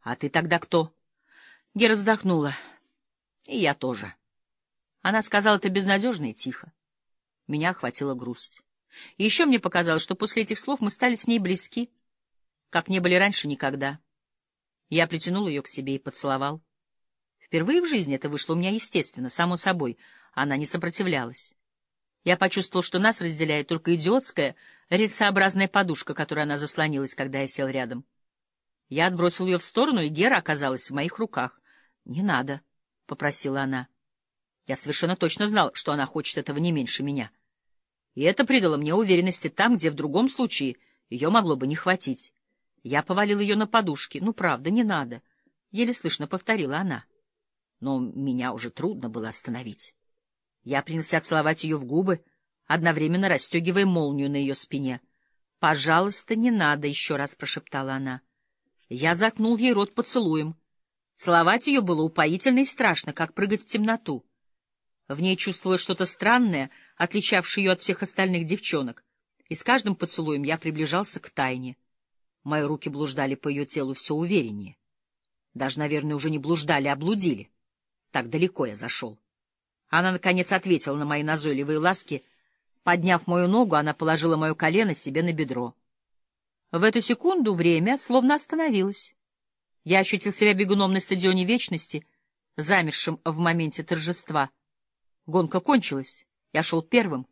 — А ты тогда кто? Гера вздохнула. — И я тоже. Она сказала это безнадежно и тихо. Меня охватила грусть. И еще мне показалось, что после этих слов мы стали с ней близки, как не были раньше никогда. Я притянул ее к себе и поцеловал. Впервые в жизни это вышло у меня естественно, само собой. Она не сопротивлялась. Я почувствовал, что нас разделяет только идиотская, рельсообразная подушка, которой она заслонилась, когда я сел рядом. Я отбросил ее в сторону, и Гера оказалась в моих руках. — Не надо, — попросила она. Я совершенно точно знал, что она хочет этого не меньше меня. И это придало мне уверенности там, где в другом случае ее могло бы не хватить. Я повалил ее на подушки. — Ну, правда, не надо, — еле слышно повторила она. Но меня уже трудно было остановить. Я принялся целовать ее в губы, одновременно расстегивая молнию на ее спине. — Пожалуйста, не надо, — еще раз прошептала она. Я заткнул ей рот поцелуем. Целовать ее было упоительно и страшно, как прыгать в темноту. В ней чувствовалось что-то странное, отличавшее ее от всех остальных девчонок, и с каждым поцелуем я приближался к тайне. Мои руки блуждали по ее телу все увереннее. Даже, наверное, уже не блуждали, а блудили. Так далеко я зашел. Она, наконец, ответила на мои назойливые ласки. Подняв мою ногу, она положила мое колено себе на бедро. В эту секунду время словно остановилось. Я ощутил себя бегуном на стадионе Вечности, замершим в моменте торжества. Гонка кончилась. Я шел первым.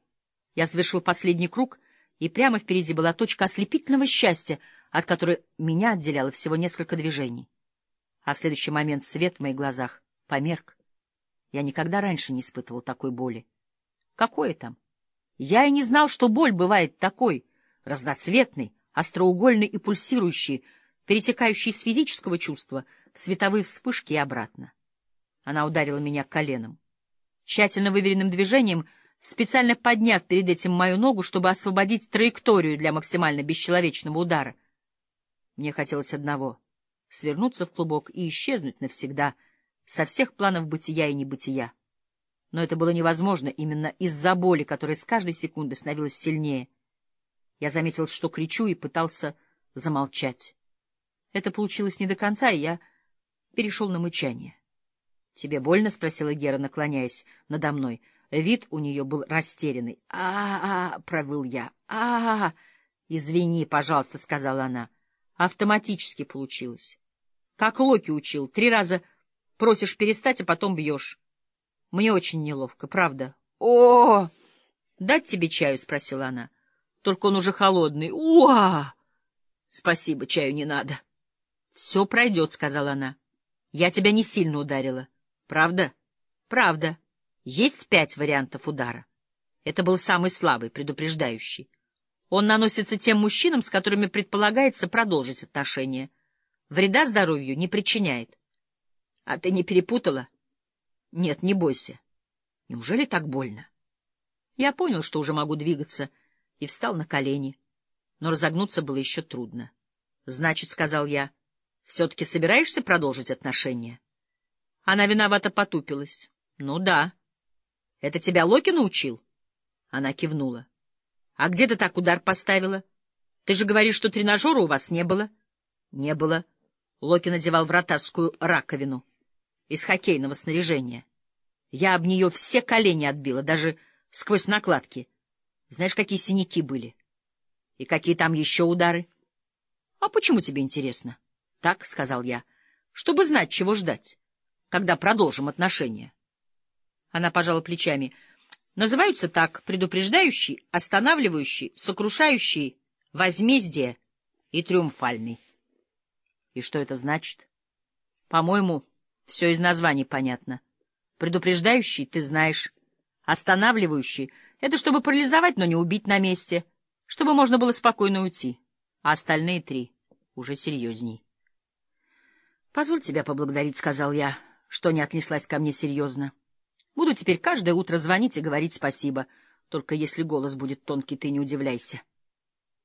Я совершил последний круг, и прямо впереди была точка ослепительного счастья, от которой меня отделяло всего несколько движений. А в следующий момент свет в моих глазах померк. Я никогда раньше не испытывал такой боли. Какое там? Я и не знал, что боль бывает такой, разноцветной, остроугольный и пульсирующий, перетекающий с физического чувства в световые вспышки и обратно. Она ударила меня коленом. Тщательно выверенным движением, специально подняв перед этим мою ногу, чтобы освободить траекторию для максимально бесчеловечного удара. Мне хотелось одного — свернуться в клубок и исчезнуть навсегда со всех планов бытия и небытия. Но это было невозможно именно из-за боли, которая с каждой секунды становилась сильнее — я заметил, что кричу, и пытался замолчать. Это получилось не до конца, и я перешел на мычание. — Тебе больно? — спросила Гера, наклоняясь надо мной. Вид у нее был растерянный. А — А-а-а! — провыл я. А — А-а-а! — Извини, пожалуйста, — сказала она. Автоматически получилось. Как Локи учил. Три раза просишь перестать, а потом бьешь. Мне очень неловко, правда. — О! — Дать тебе чаю? — спросила она. — только он уже холодный. Уа! Спасибо, чаю не надо. Все пройдет, сказала она. Я тебя не сильно ударила. Правда? Правда. Есть пять вариантов удара. Это был самый слабый, предупреждающий. Он наносится тем мужчинам, с которыми предполагается продолжить отношения. Вреда здоровью не причиняет. А ты не перепутала? Нет, не бойся. Неужели так больно? Я понял, что уже могу двигаться, — и встал на колени. Но разогнуться было еще трудно. — Значит, — сказал я, — все-таки собираешься продолжить отношения? Она виновато потупилась. — Ну да. — Это тебя Локи научил? Она кивнула. — А где ты так удар поставила? Ты же говоришь, что тренажера у вас не было? — Не было. Локи надевал вратарскую раковину из хоккейного снаряжения. Я об нее все колени отбила, даже сквозь накладки. Знаешь, какие синяки были? И какие там еще удары? — А почему тебе интересно? — Так, — сказал я, — чтобы знать, чего ждать, когда продолжим отношения. Она пожала плечами. Называются так предупреждающий, останавливающий, сокрушающий, возмездие и триумфальный. И что это значит? По-моему, все из названий понятно. Предупреждающий, ты знаешь, останавливающий — это чтобы парализовать, но не убить на месте, чтобы можно было спокойно уйти. А остальные три уже серьезней. — Позволь тебя поблагодарить, — сказал я, что не отнеслась ко мне серьезно. Буду теперь каждое утро звонить и говорить спасибо, только если голос будет тонкий, ты не удивляйся.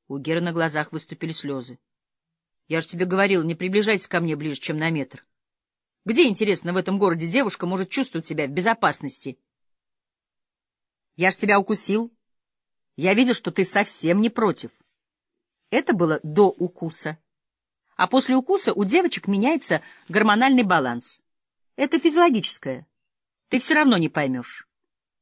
У Геры на глазах выступили слезы. — Я же тебе говорил, не приближайся ко мне ближе, чем на метр. Где, интересно, в этом городе девушка может чувствовать себя в безопасности? — я ж тебя укусил. Я видел, что ты совсем не против. Это было до укуса. а после укуса у девочек меняется гормональный баланс. Это физиологическое. Ты все равно не поймешь.